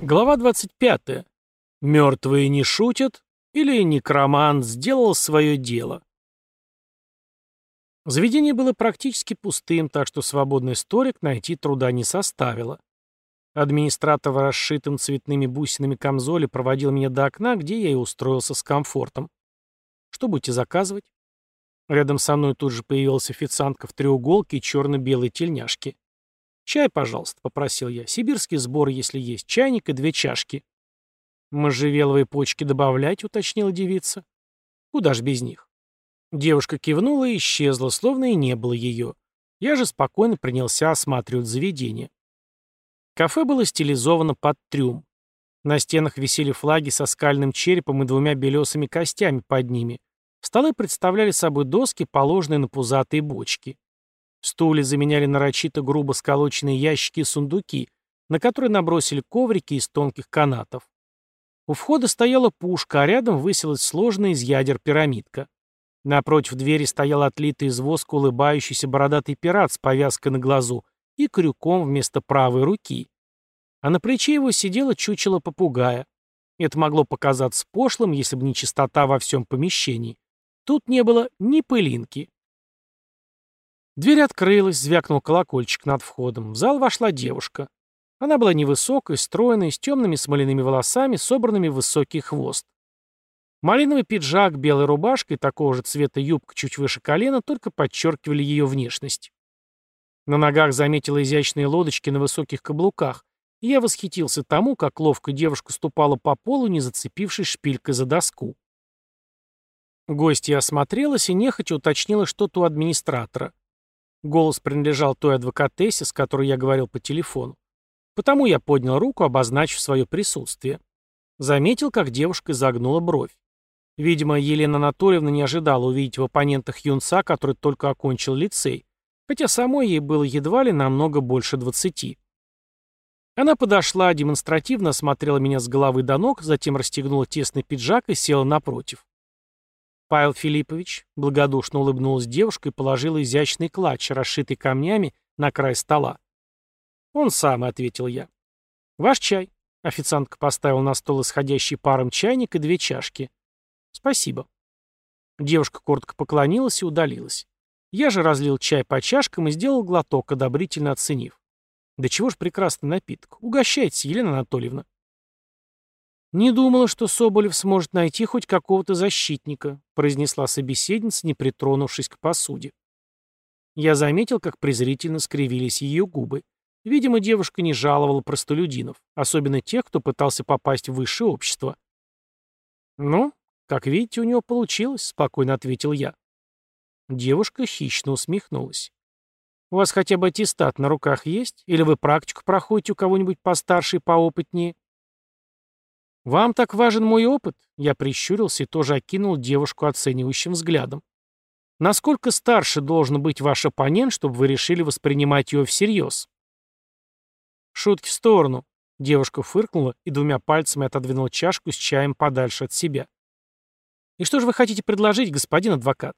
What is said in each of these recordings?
Глава 25. Мертвые не шутят или некромант сделал свое дело. Заведение было практически пустым, так что свободный столик найти труда не составило. Администратор в расшитом цветными бусинами камзоле проводил меня до окна, где я и устроился с комфортом. Что будете заказывать? Рядом со мной тут же появилась официантка в треуголке и черно-белой тельняшке. «Чай, пожалуйста», — попросил я. «Сибирский сбор, если есть. Чайник и две чашки». «Можжевеловые почки добавлять», — уточнила девица. «Куда ж без них?» Девушка кивнула и исчезла, словно и не было ее. Я же спокойно принялся осматривать заведение. Кафе было стилизовано под трюм. На стенах висели флаги со скальным черепом и двумя белесыми костями под ними. Столы представляли собой доски, положенные на пузатые бочки. Стулья заменяли нарочито грубо сколоченные ящики и сундуки, на которые набросили коврики из тонких канатов. У входа стояла пушка, а рядом высилась сложная из ядер пирамидка. Напротив двери стоял отлитый из воска улыбающийся бородатый пират с повязкой на глазу и крюком вместо правой руки. А на плече его сидело чучело попугая. Это могло показаться пошлым, если бы не чистота во всем помещении. Тут не было ни пылинки. Дверь открылась, звякнул колокольчик над входом. В зал вошла девушка. Она была невысокой, стройной, с темными смоляными волосами, собранными в высокий хвост. Малиновый пиджак, белая рубашка и такого же цвета юбка чуть выше колена только подчеркивали ее внешность. На ногах заметила изящные лодочки на высоких каблуках, и я восхитился тому, как ловко девушка ступала по полу, не зацепившись шпилькой за доску. Гостья осмотрелась и нехотя уточнила что-то у администратора. Голос принадлежал той адвокатессе, с которой я говорил по телефону. Потому я поднял руку, обозначив свое присутствие. Заметил, как девушка загнула бровь. Видимо, Елена Анатольевна не ожидала увидеть в оппонентах юнца, который только окончил лицей, хотя самой ей было едва ли намного больше двадцати. Она подошла, демонстративно осмотрела меня с головы до ног, затем расстегнула тесный пиджак и села напротив. Павел Филиппович благодушно улыбнулась девушка и положила изящный клатч, расшитый камнями, на край стола. «Он самый», — ответил я. «Ваш чай». Официантка поставила на стол исходящий паром чайник и две чашки. «Спасибо». Девушка коротко поклонилась и удалилась. Я же разлил чай по чашкам и сделал глоток, одобрительно оценив. «Да чего ж прекрасный напиток. Угощайтесь, Елена Анатольевна». «Не думала, что Соболев сможет найти хоть какого-то защитника», произнесла собеседница, не притронувшись к посуде. Я заметил, как презрительно скривились ее губы. Видимо, девушка не жаловала простолюдинов, особенно тех, кто пытался попасть в высшее общество. «Ну, как видите, у него получилось», — спокойно ответил я. Девушка хищно усмехнулась. «У вас хотя бы аттестат на руках есть? Или вы практику проходите у кого-нибудь постарше и поопытнее?» «Вам так важен мой опыт?» Я прищурился и тоже окинул девушку оценивающим взглядом. «Насколько старше должен быть ваш оппонент, чтобы вы решили воспринимать его всерьез?» «Шутки в сторону», — девушка фыркнула и двумя пальцами отодвинула чашку с чаем подальше от себя. «И что же вы хотите предложить, господин адвокат?»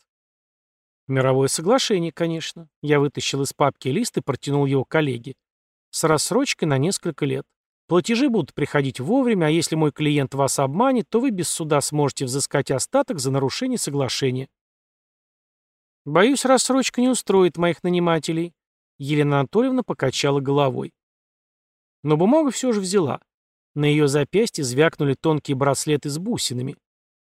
«Мировое соглашение, конечно». Я вытащил из папки лист и протянул его коллеге. «С рассрочкой на несколько лет. Платежи будут приходить вовремя, а если мой клиент вас обманет, то вы без суда сможете взыскать остаток за нарушение соглашения. Боюсь, рассрочка не устроит моих нанимателей. Елена Анатольевна покачала головой. Но бумагу все же взяла. На ее запястье звякнули тонкие браслеты с бусинами.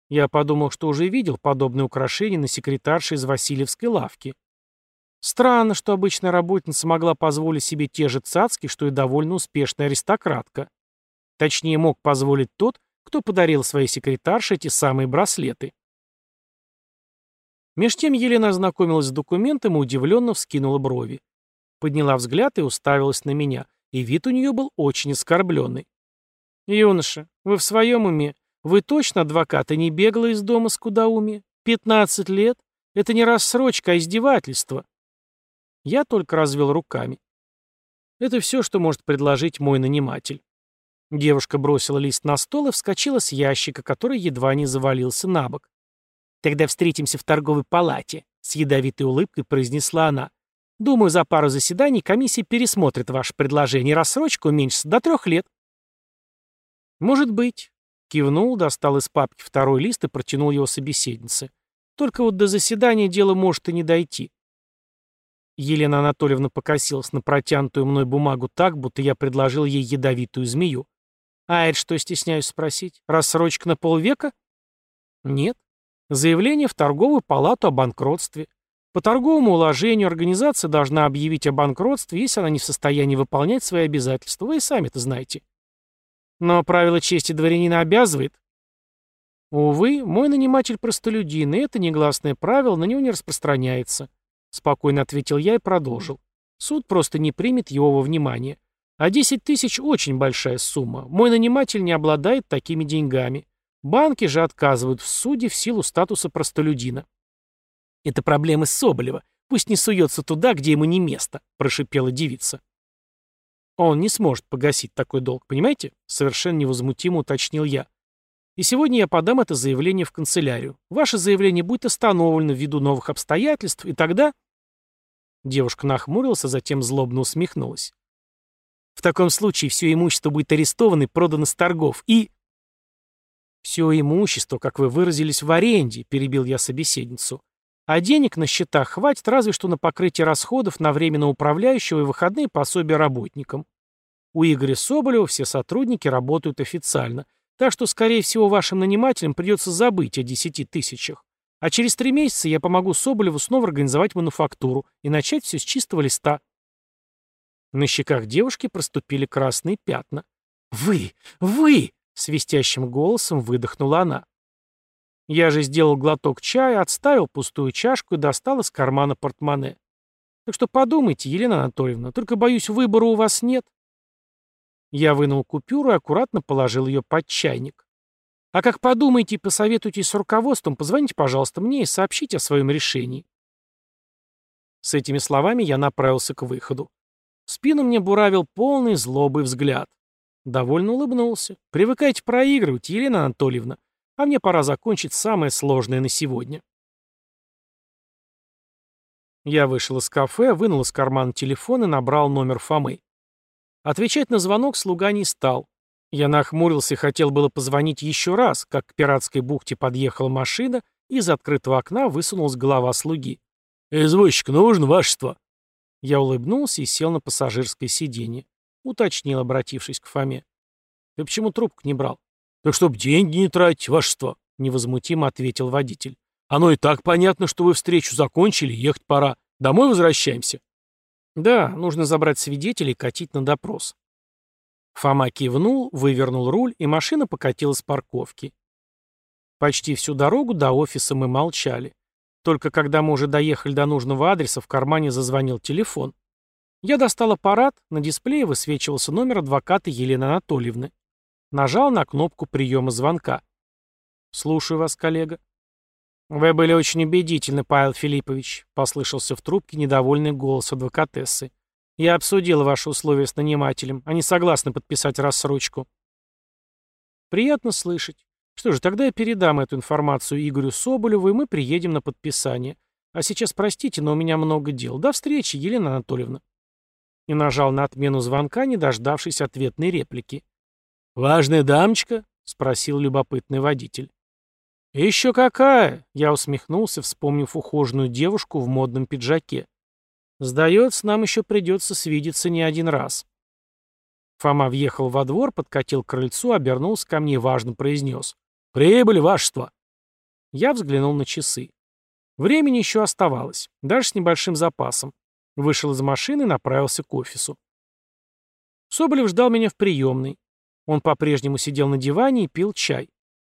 Я подумал, что уже видел подобные украшения на секретарше из Васильевской лавки. Странно, что обычная работница могла позволить себе те же цацки, что и довольно успешная аристократка. Точнее, мог позволить тот, кто подарил своей секретарше эти самые браслеты. Меж тем Елена ознакомилась с документом и удивленно вскинула брови. Подняла взгляд и уставилась на меня, и вид у нее был очень оскорбленный. «Юноша, вы в своем уме? Вы точно адвокат и не бегала из дома с кудауми? Пятнадцать лет? Это не рассрочка, а издевательство. Я только развел руками. Это все, что может предложить мой наниматель. Девушка бросила лист на стол и вскочила с ящика, который едва не завалился на бок. «Тогда встретимся в торговой палате», — с ядовитой улыбкой произнесла она. «Думаю, за пару заседаний комиссия пересмотрит ваше предложение, рассрочка уменьшится до трех лет». «Может быть». Кивнул, достал из папки второй лист и протянул его собеседнице. «Только вот до заседания дело может и не дойти». Елена Анатольевна покосилась на протянутую мной бумагу так, будто я предложил ей ядовитую змею. «А это что, стесняюсь спросить? Рассрочка на полвека?» «Нет. Заявление в торговую палату о банкротстве. По торговому уложению организация должна объявить о банкротстве, если она не в состоянии выполнять свои обязательства. Вы и сами это знаете. Но правило чести дворянина обязывает. Увы, мой наниматель простолюдин, и это негласное правило на него не распространяется. Спокойно ответил я и продолжил. Суд просто не примет его во внимание. А 10 тысяч очень большая сумма. Мой наниматель не обладает такими деньгами. Банки же отказывают в суде в силу статуса простолюдина. «Это проблемы Соболева. Пусть не суется туда, где ему не место», — прошипела девица. «Он не сможет погасить такой долг, понимаете?» — совершенно невозмутимо уточнил я. «И сегодня я подам это заявление в канцелярию. Ваше заявление будет остановлено ввиду новых обстоятельств, и тогда...» Девушка нахмурилась, а затем злобно усмехнулась. «В таком случае все имущество будет арестовано и продано с торгов, и...» «Все имущество, как вы выразились, в аренде», — перебил я собеседницу. «А денег на счетах хватит разве что на покрытие расходов на временно управляющего и выходные пособия работникам. У Игоря Соболева все сотрудники работают официально, так что, скорее всего, вашим нанимателям придется забыть о десяти тысячах. А через три месяца я помогу Соболеву снова организовать мануфактуру и начать все с чистого листа». На щеках девушки проступили красные пятна. «Вы! Вы!» Свистящим голосом выдохнула она. Я же сделал глоток чая, отставил пустую чашку и достал из кармана портмоне. Так что подумайте, Елена Анатольевна, только, боюсь, выбора у вас нет. Я вынул купюру и аккуратно положил ее под чайник. А как подумаете и посоветуйтесь с руководством, позвоните, пожалуйста, мне и сообщите о своем решении. С этими словами я направился к выходу. В спину мне буравил полный злобый взгляд. Довольно улыбнулся. «Привыкайте проигрывать, Елена Анатольевна. А мне пора закончить самое сложное на сегодня». Я вышел из кафе, вынул из кармана телефон и набрал номер Фомы. Отвечать на звонок слуга не стал. Я нахмурился и хотел было позвонить еще раз, как к пиратской бухте подъехала машина, и из открытого окна высунулась голова слуги. «Извозчик нужен, вашество!» Я улыбнулся и сел на пассажирское сиденье. Уточнил, обратившись к Фоме. «Ты почему трубку не брал?» «Так чтоб деньги не тратить, вашество», — невозмутимо ответил водитель. «Оно и так понятно, что вы встречу закончили, ехать пора. Домой возвращаемся?» «Да, нужно забрать свидетелей и катить на допрос». Фома кивнул, вывернул руль, и машина покатилась с парковки. Почти всю дорогу до офиса мы молчали. Только когда мы уже доехали до нужного адреса, в кармане зазвонил телефон. Я достал аппарат, на дисплее высвечивался номер адвоката Елены Анатольевны. Нажал на кнопку приема звонка. «Слушаю вас, коллега». «Вы были очень убедительны, Павел Филиппович», — послышался в трубке недовольный голос адвокатессы. «Я обсудил ваши условия с нанимателем. Они согласны подписать рассрочку». «Приятно слышать. Что же, тогда я передам эту информацию Игорю Соболеву, и мы приедем на подписание. А сейчас простите, но у меня много дел. До встречи, Елена Анатольевна» и нажал на отмену звонка, не дождавшись ответной реплики. «Важная дамочка?» — спросил любопытный водитель. «Еще какая!» — я усмехнулся, вспомнив ухоженную девушку в модном пиджаке. «Сдается, нам еще придется свидеться не один раз». Фома въехал во двор, подкатил к крыльцу, обернулся ко мне и важно произнес. «Прибыль, вашество!» Я взглянул на часы. Времени еще оставалось, даже с небольшим запасом. Вышел из машины и направился к офису. Соболев ждал меня в приемной. Он по-прежнему сидел на диване и пил чай.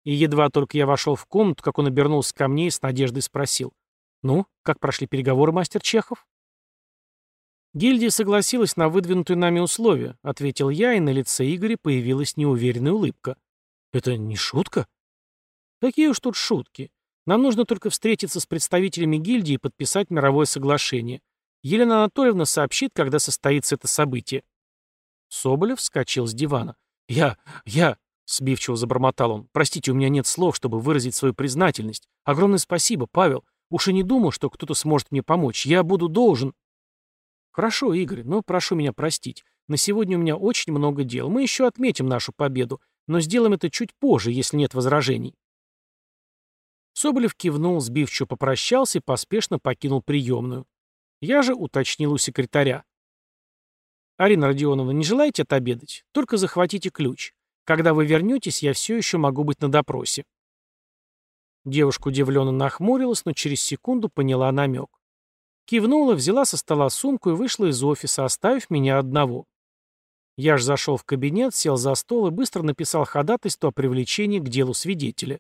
И едва только я вошел в комнату, как он обернулся ко мне и с надеждой спросил. «Ну, как прошли переговоры, мастер Чехов?» «Гильдия согласилась на выдвинутые нами условия», — ответил я, и на лице Игоря появилась неуверенная улыбка. «Это не шутка?» «Какие уж тут шутки. Нам нужно только встретиться с представителями гильдии и подписать мировое соглашение. Елена Анатольевна сообщит, когда состоится это событие. Соболев вскочил с дивана. «Я... я...» — сбивчиво забормотал он. «Простите, у меня нет слов, чтобы выразить свою признательность. Огромное спасибо, Павел. Уж и не думал, что кто-то сможет мне помочь. Я буду должен...» «Хорошо, Игорь, но прошу меня простить. На сегодня у меня очень много дел. Мы еще отметим нашу победу. но сделаем это чуть позже, если нет возражений. Соболев кивнул, сбивчиво попрощался и поспешно покинул приемную. Я же уточнил у секретаря. «Арина Родионовна, не желаете отобедать? Только захватите ключ. Когда вы вернетесь, я все еще могу быть на допросе». Девушка удивленно нахмурилась, но через секунду поняла намек. Кивнула, взяла со стола сумку и вышла из офиса, оставив меня одного. Я ж зашел в кабинет, сел за стол и быстро написал ходатайство о привлечении к делу свидетеля.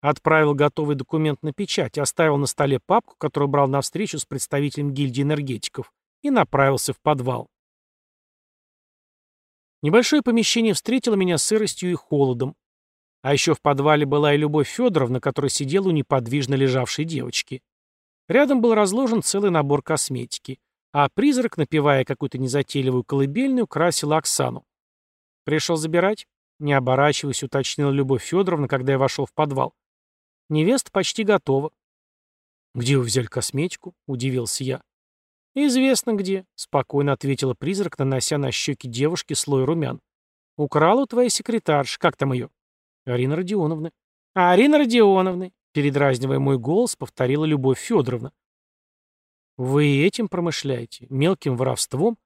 Отправил готовый документ на печать, оставил на столе папку, которую брал на встречу с представителем гильдии энергетиков, и направился в подвал. Небольшое помещение встретило меня сыростью и холодом. А еще в подвале была и Любовь Федоровна, которая сидела у неподвижно лежавшей девочки. Рядом был разложен целый набор косметики, а призрак, напевая какую-то незатейливую колыбельную, красил Оксану. «Пришел забирать?» Не оборачиваясь, уточнила Любовь Федоровна, когда я вошел в подвал. «Невеста почти готова». «Где вы взяли косметику?» — удивился я. «Известно где», — спокойно ответила призрак, нанося на щеки девушки слой румян. «Украла у твоей секретарши. Как там ее?» Арина Родионовна. Арина Родионовна, передразнивая мой голос, повторила Любовь Федоровна. Вы этим промышляете? Мелким воровством?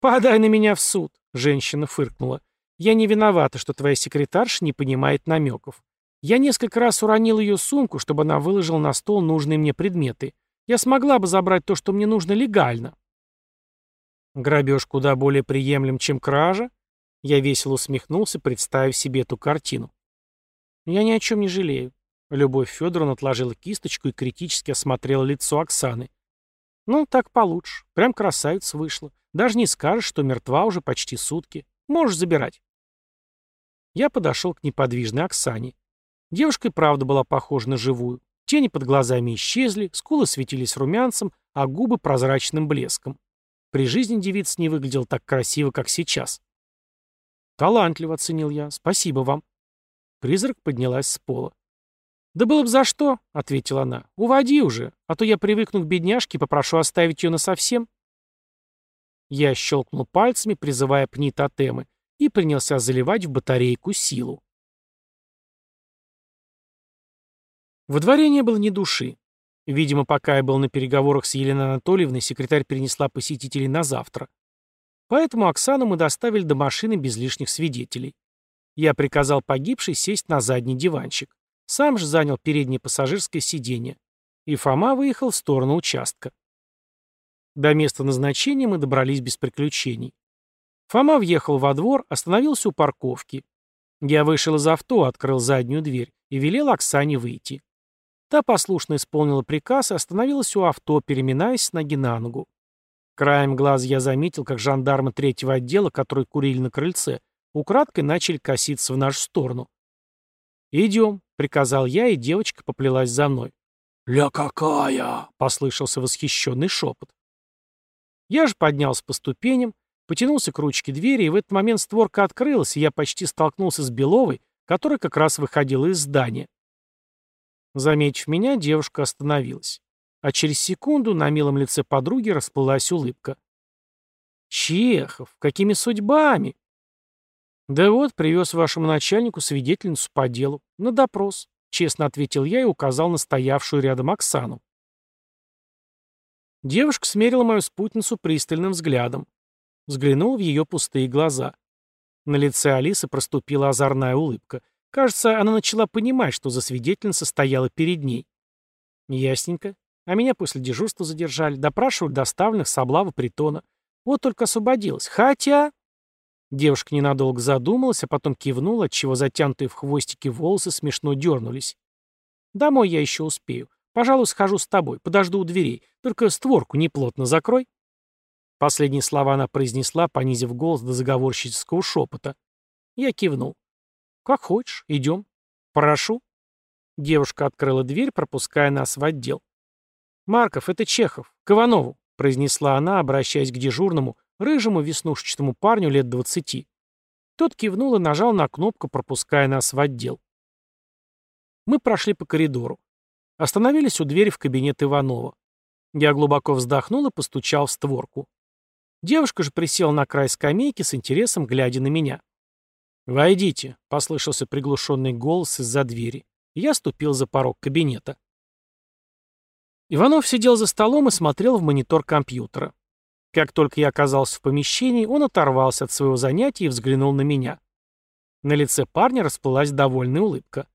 Подай на меня в суд, женщина фыркнула. Я не виновата, что твоя секретарша не понимает намеков. Я несколько раз уронил ее сумку, чтобы она выложила на стол нужные мне предметы. Я смогла бы забрать то, что мне нужно легально. Грабеж куда более приемлем, чем кража? Я весело усмехнулся, представив себе эту картину. Я ни о чем не жалею. Любовь Федоровна отложила кисточку и критически осмотрела лицо Оксаны. Ну, так получше. Прям красавица вышла. Даже не скажешь, что мертва уже почти сутки. Можешь забирать. Я подошел к неподвижной Оксане. Девушка и правда была похожа на живую. Тени под глазами исчезли, скулы светились румянцем, а губы прозрачным блеском. При жизни девица не выглядела так красиво, как сейчас. «Талантливо», — оценил я. «Спасибо вам». Призрак поднялась с пола. «Да было бы за что», — ответила она. «Уводи уже, а то я привыкну к бедняжке и попрошу оставить ее насовсем». Я щелкнул пальцами, призывая пни тотемы, и принялся заливать в батарейку силу. Во дворе не было ни души. Видимо, пока я был на переговорах с Еленой Анатольевной, секретарь перенесла посетителей на завтра. Поэтому Оксану мы доставили до машины без лишних свидетелей. Я приказал погибшей сесть на задний диванчик. Сам же занял переднее пассажирское сиденье. И Фома выехал в сторону участка. До места назначения мы добрались без приключений. Фома въехал во двор, остановился у парковки. Я вышел из авто, открыл заднюю дверь и велел Оксане выйти. Та послушно исполнила приказ и остановилась у авто, переминаясь с ноги на ногу. Краем глаз я заметил, как жандармы третьего отдела, которые курили на крыльце, украдкой начали коситься в нашу сторону. «Идем», — приказал я, и девочка поплелась за мной. «Ля какая!» — послышался восхищенный шепот. Я же поднялся по ступеням, потянулся к ручке двери, и в этот момент створка открылась, и я почти столкнулся с Беловой, которая как раз выходила из здания. Заметив меня, девушка остановилась а через секунду на милом лице подруги расплылась улыбка. «Чехов, какими судьбами?» «Да вот, привез вашему начальнику свидетельницу по делу. На допрос», — честно ответил я и указал на стоявшую рядом Оксану. Девушка смерила мою спутницу пристальным взглядом. Взглянул в ее пустые глаза. На лице Алисы проступила озорная улыбка. Кажется, она начала понимать, что за свидетельница стояла перед ней. Ясненько. А меня после дежурства задержали, допрашивали доставленных с облавы притона. Вот только освободилась. Хотя... Девушка ненадолго задумалась, а потом кивнула, отчего затянутые в хвостики волосы смешно дернулись. «Домой я еще успею. Пожалуй, схожу с тобой, подожду у дверей. Только створку неплотно закрой». Последние слова она произнесла, понизив голос до заговорщического шепота. Я кивнул. «Как хочешь, идем. Прошу». Девушка открыла дверь, пропуская нас в отдел. «Марков, это Чехов. К Иванову», — произнесла она, обращаясь к дежурному, рыжему веснушчатому парню лет двадцати. Тот кивнул и нажал на кнопку, пропуская нас в отдел. Мы прошли по коридору. Остановились у двери в кабинет Иванова. Я глубоко вздохнул и постучал в створку. Девушка же присела на край скамейки с интересом, глядя на меня. «Войдите», — послышался приглушенный голос из-за двери. Я ступил за порог кабинета. Иванов сидел за столом и смотрел в монитор компьютера. Как только я оказался в помещении, он оторвался от своего занятия и взглянул на меня. На лице парня расплылась довольная улыбка.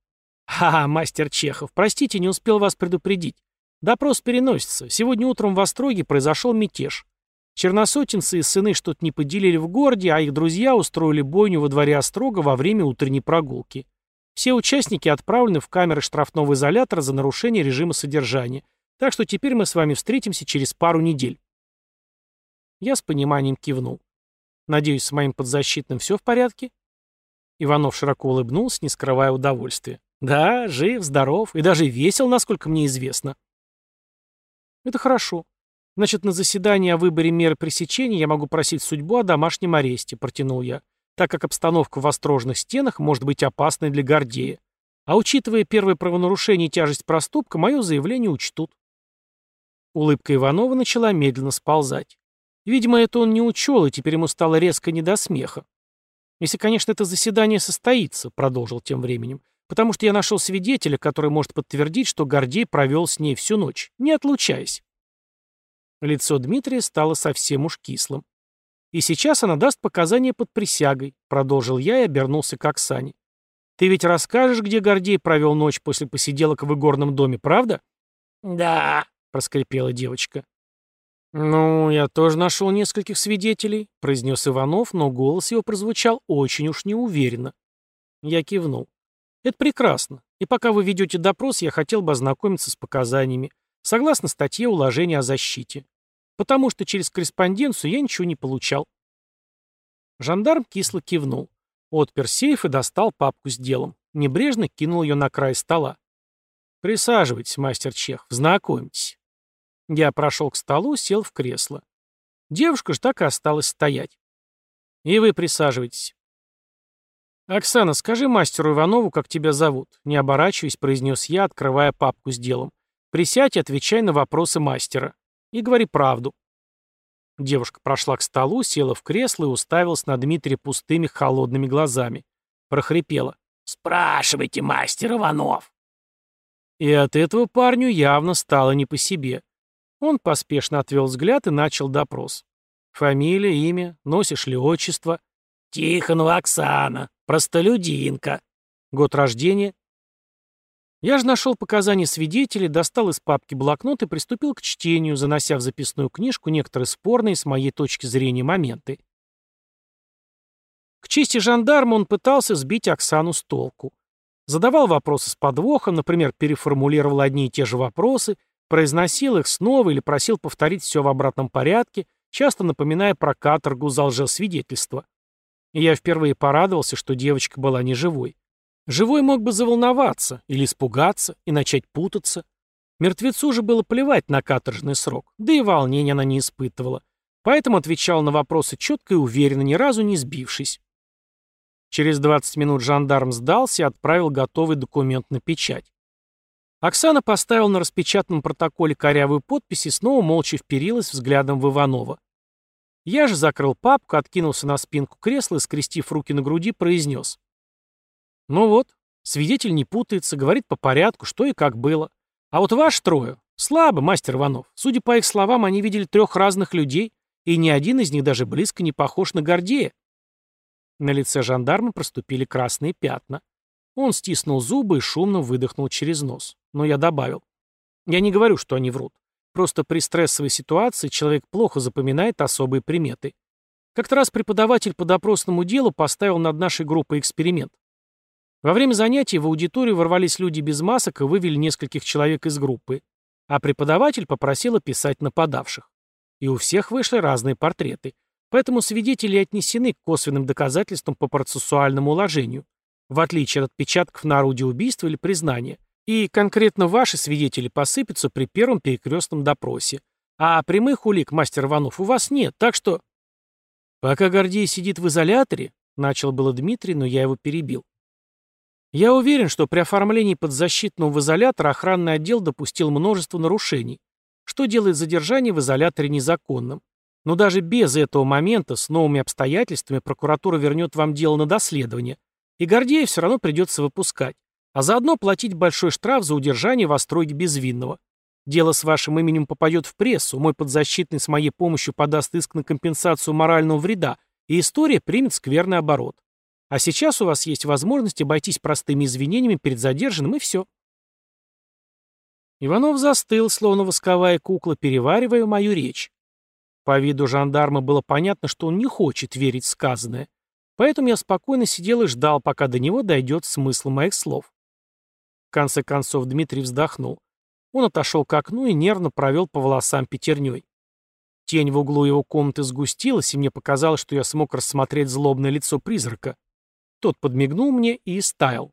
«Ха-ха, мастер Чехов, простите, не успел вас предупредить. Допрос переносится. Сегодня утром в Остроге произошел мятеж. Черносотенцы и сыны что-то не поделили в городе, а их друзья устроили бойню во дворе Острога во время утренней прогулки. Все участники отправлены в камеры штрафного изолятора за нарушение режима содержания. Так что теперь мы с вами встретимся через пару недель. Я с пониманием кивнул. Надеюсь, с моим подзащитным все в порядке? Иванов широко улыбнулся, не скрывая удовольствия. Да, жив, здоров и даже весел, насколько мне известно. Это хорошо. Значит, на заседании о выборе меры пресечения я могу просить судьбу о домашнем аресте, протянул я, так как обстановка в острожных стенах может быть опасной для Гордея. А учитывая первое правонарушение и тяжесть проступка, мое заявление учтут. Улыбка Иванова начала медленно сползать. Видимо, это он не учел, и теперь ему стало резко не до смеха. «Если, конечно, это заседание состоится», — продолжил тем временем, «потому что я нашел свидетеля, который может подтвердить, что Гордей провел с ней всю ночь, не отлучаясь». Лицо Дмитрия стало совсем уж кислым. «И сейчас она даст показания под присягой», — продолжил я и обернулся к Оксане. «Ты ведь расскажешь, где Гордей провел ночь после посиделок в игорном доме, правда?» «Да», — проскрипела девочка. «Ну, я тоже нашел нескольких свидетелей», — произнес Иванов, но голос его прозвучал очень уж неуверенно. Я кивнул. «Это прекрасно. И пока вы ведете допрос, я хотел бы ознакомиться с показаниями, согласно статье уложения о защите. Потому что через корреспонденцию я ничего не получал». Жандарм кисло кивнул. Отпер сейф и достал папку с делом. Небрежно кинул ее на край стола. «Присаживайтесь, мастер Чех, знакомьтесь». Я прошел к столу, сел в кресло. Девушка ж так и осталась стоять. И вы присаживайтесь. «Оксана, скажи мастеру Иванову, как тебя зовут», — не оборачиваясь, произнес я, открывая папку с делом. «Присядь и отвечай на вопросы мастера. И говори правду». Девушка прошла к столу, села в кресло и уставилась на Дмитрия пустыми холодными глазами. Прохрипела. «Спрашивайте, мастер Иванов». И от этого парню явно стало не по себе. Он поспешно отвел взгляд и начал допрос. «Фамилия, имя, носишь ли отчество?» «Тихонова Оксана, простолюдинка». «Год рождения?» Я же нашел показания свидетелей, достал из папки блокнот и приступил к чтению, занося в записную книжку некоторые спорные с моей точки зрения моменты. К чести жандарма он пытался сбить Оксану с толку. Задавал вопросы с подвохом, например, переформулировал одни и те же вопросы, Произносил их снова или просил повторить все в обратном порядке, часто напоминая про каторгу за лжесвидетельство. И я впервые порадовался, что девочка была не живой. Живой мог бы заволноваться или испугаться и начать путаться. Мертвецу же было плевать на каторжный срок, да и волнения она не испытывала. Поэтому отвечал на вопросы четко и уверенно, ни разу не сбившись. Через 20 минут жандарм сдался и отправил готовый документ на печать. Оксана поставила на распечатанном протоколе корявую подпись и снова молча вперилась взглядом в Иванова. Я же закрыл папку, откинулся на спинку кресла и, скрестив руки на груди, произнес. «Ну вот, свидетель не путается, говорит по порядку, что и как было. А вот ваш трое, слабо, мастер Иванов. Судя по их словам, они видели трех разных людей, и ни один из них даже близко не похож на Гордея». На лице жандарма проступили красные пятна. Он стиснул зубы и шумно выдохнул через нос. Но я добавил. Я не говорю, что они врут. Просто при стрессовой ситуации человек плохо запоминает особые приметы. Как-то раз преподаватель по допросному делу поставил над нашей группой эксперимент. Во время занятий в аудиторию ворвались люди без масок и вывели нескольких человек из группы, а преподаватель попросил описать нападавших. И у всех вышли разные портреты. Поэтому свидетели отнесены к косвенным доказательствам по процессуальному уложению, в отличие от отпечатков на орудие убийства или признания, и конкретно ваши свидетели посыпятся при первом перекрестном допросе. А прямых улик, мастер Иванов, у вас нет, так что... Пока Гордей сидит в изоляторе, начал было Дмитрий, но я его перебил. Я уверен, что при оформлении подзащитного в изолятор охранный отдел допустил множество нарушений, что делает задержание в изоляторе незаконным. Но даже без этого момента с новыми обстоятельствами прокуратура вернет вам дело на доследование, И Гордея все равно придется выпускать, а заодно платить большой штраф за удержание в остроге безвинного. Дело с вашим именем попадет в прессу, мой подзащитный с моей помощью подаст иск на компенсацию морального вреда, и история примет скверный оборот. А сейчас у вас есть возможность обойтись простыми извинениями перед задержанным, и все. Иванов застыл, словно восковая кукла, переваривая мою речь. По виду жандарма было понятно, что он не хочет верить сказанное. Поэтому я спокойно сидел и ждал, пока до него дойдет смысл моих слов. В конце концов Дмитрий вздохнул. Он отошел к окну и нервно провел по волосам пятерней. Тень в углу его комнаты сгустилась, и мне показалось, что я смог рассмотреть злобное лицо призрака. Тот подмигнул мне и истаял.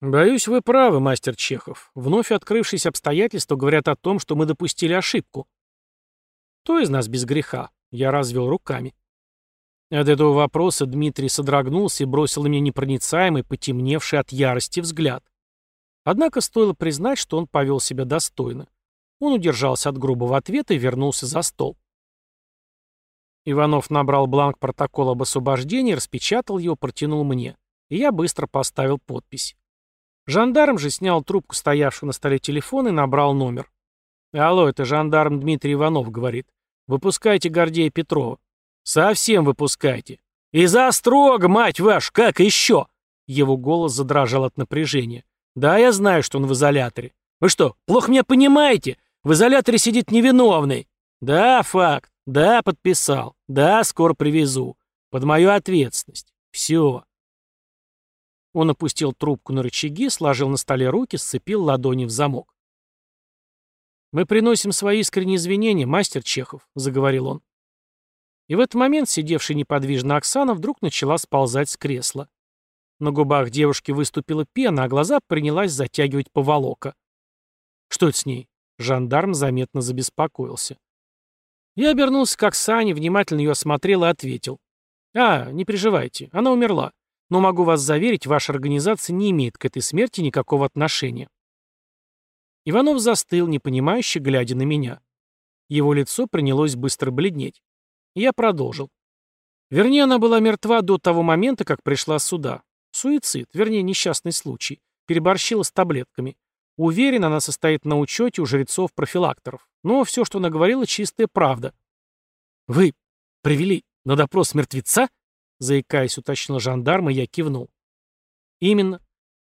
«Боюсь, вы правы, мастер Чехов. Вновь открывшиеся обстоятельства говорят о том, что мы допустили ошибку». «Кто из нас без греха?» Я развел руками. От этого вопроса Дмитрий содрогнулся и бросил на меня непроницаемый, потемневший от ярости взгляд. Однако стоило признать, что он повел себя достойно. Он удержался от грубого ответа и вернулся за стол. Иванов набрал бланк протокола об освобождении, распечатал его, протянул мне. И я быстро поставил подпись. Жандарм же снял трубку стоявшего на столе телефона и набрал номер. «Алло, это жандарм Дмитрий Иванов», — говорит. «Выпускайте Гордея Петрова». «Совсем выпускайте». «И за строго, мать вашу, как еще?» Его голос задрожал от напряжения. Да, я знаю, что он в изоляторе. Вы что, плохо меня понимаете? В изоляторе сидит невиновный. Да, факт. Да, подписал. Да, скоро привезу. Под мою ответственность. Все. Он опустил трубку на рычаги, сложил на столе руки, сцепил ладони в замок. «Мы приносим свои искренние извинения, мастер Чехов», — заговорил он. И в этот момент сидевшая неподвижно Оксана вдруг начала сползать с кресла. На губах девушки выступила пена, а глаза принялась затягивать поволока. «Что это с ней?» Жандарм заметно забеспокоился. Я обернулся к Оксане, внимательно ее осмотрел и ответил. «А, не переживайте, она умерла. Но могу вас заверить, ваша организация не имеет к этой смерти никакого отношения». Иванов застыл, непонимающе глядя на меня. Его лицо принялось быстро бледнеть. Я продолжил. Вернее, она была мертва до того момента, как пришла сюда. Суицид, вернее, несчастный случай. Переборщила с таблетками. Уверен, она состоит на учете у жрецов-профилакторов. Но все, что она говорила, чистая правда. «Вы привели на допрос мертвеца?» Заикаясь, уточнил жандарм, и я кивнул. «Именно.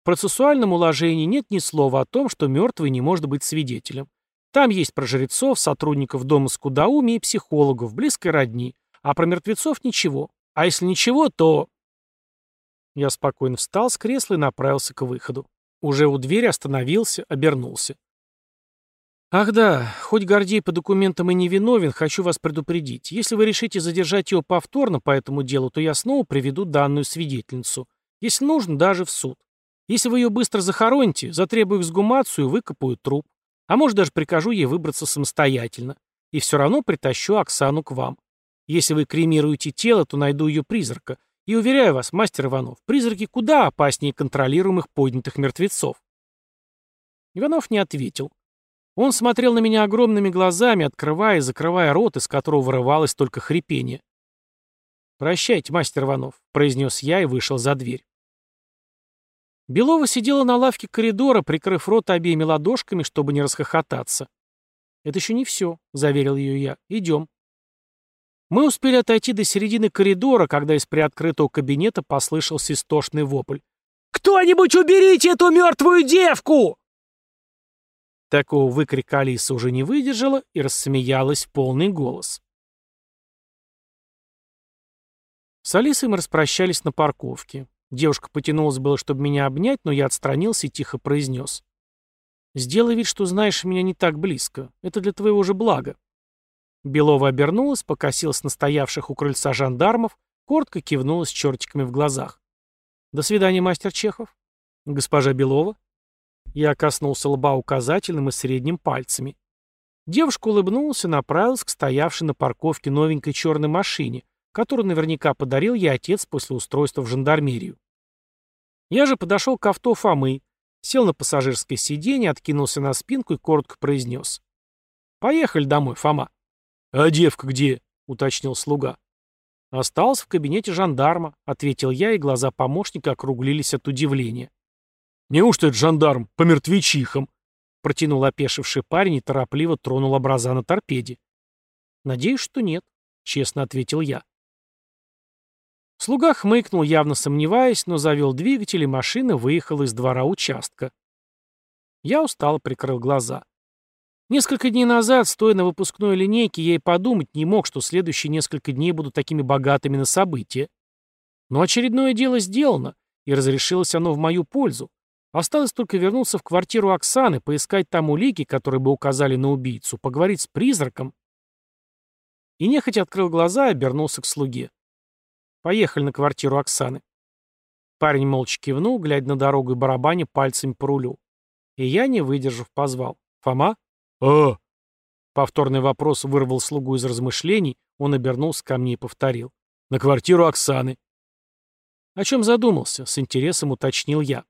В процессуальном уложении нет ни слова о том, что мертвый не может быть свидетелем. Там есть про жрецов, сотрудников дома скудауми и психологов, близкой родни. А про мертвецов ничего. А если ничего, то...» Я спокойно встал с кресла и направился к выходу. Уже у двери остановился, обернулся. «Ах да, хоть Гордей по документам и не виновен, хочу вас предупредить. Если вы решите задержать его повторно по этому делу, то я снова приведу данную свидетельницу. Если нужно, даже в суд. Если вы ее быстро захороните, затребую эксгумацию и выкопаю труп. А может, даже прикажу ей выбраться самостоятельно. И все равно притащу Оксану к вам. Если вы кремируете тело, то найду ее призрака. И уверяю вас, мастер Иванов, призраки куда опаснее контролируемых поднятых мертвецов. Иванов не ответил. Он смотрел на меня огромными глазами, открывая и закрывая рот, из которого вырывалось только хрипение. «Прощайте, мастер Иванов», — произнес я и вышел за дверь. Белова сидела на лавке коридора, прикрыв рот обеими ладошками, чтобы не расхохотаться. «Это еще не все», — заверил ее я. «Идем». Мы успели отойти до середины коридора, когда из приоткрытого кабинета послышался истошный вопль. «Кто-нибудь уберите эту мертвую девку!» Такого выкрика Алиса уже не выдержала и рассмеялась в полный голос. С Алисой мы распрощались на парковке. Девушка потянулась было, чтобы меня обнять, но я отстранился и тихо произнес. «Сделай вид, что знаешь меня не так близко. Это для твоего же блага». Белова обернулась, покосилась на стоявших у крыльца жандармов, коротко кивнула с чертиками в глазах. «До свидания, мастер Чехов». «Госпожа Белова?» Я коснулся лба указательным и средним пальцами. Девушка улыбнулась и направилась к стоявшей на парковке новенькой черной машине, которую наверняка подарил ей отец после устройства в жандармерию. Я же подошел к авто Фомы, сел на пассажирское сиденье, откинулся на спинку и коротко произнес. «Поехали домой, Фома». «А девка где?» — уточнил слуга. Остался в кабинете жандарма, ответил я, и глаза помощника округлились от удивления. Неужто это жандарм по мертвечихам? Протянул опешивший парень и торопливо тронул образа на торпеде. Надеюсь, что нет, честно ответил я. Слуга хмыкнул, явно сомневаясь, но завел двигатель, и машина выехала из двора участка. Я устало прикрыл глаза. Несколько дней назад, стоя на выпускной линейке, я и подумать не мог, что следующие несколько дней будут такими богатыми на события. Но очередное дело сделано, и разрешилось оно в мою пользу. Осталось только вернуться в квартиру Оксаны, поискать там улики, которые бы указали на убийцу, поговорить с призраком. И нехотя открыл глаза и обернулся к слуге. Поехали на квартиру Оксаны. Парень молча кивнул, глядя на дорогу и барабаня пальцами по рулю. И я, не выдержав, позвал. «Фома?» «А?» Повторный вопрос вырвал слугу из размышлений, он обернулся ко мне и повторил. «На квартиру Оксаны». «О чем задумался?» — с интересом уточнил я.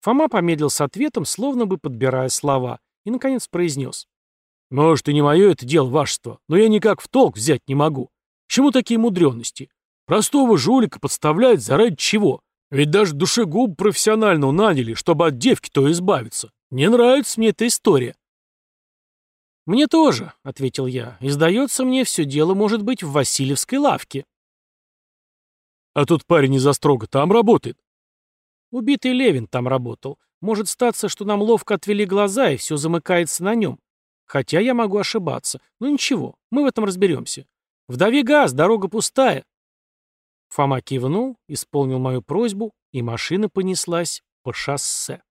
Фома помедлил с ответом, словно бы подбирая слова, и, наконец, произнес. «Может, и не мое это дело, вашество, но я никак в толк взять не могу. Чему такие мудренности? Простого жулика подставлять заради чего? Ведь даже душегуб профессионального наняли, чтобы от девки-то избавиться. Не нравится мне эта история». «Мне тоже», — ответил я, — «и сдается мне, все дело может быть в Васильевской лавке». «А тут парень из Острога там работает?» «Убитый Левин там работал. Может статься, что нам ловко отвели глаза, и все замыкается на нем. Хотя я могу ошибаться. Но ничего, мы в этом разберемся. Вдови газ, дорога пустая». Фома кивнул, исполнил мою просьбу, и машина понеслась по шоссе.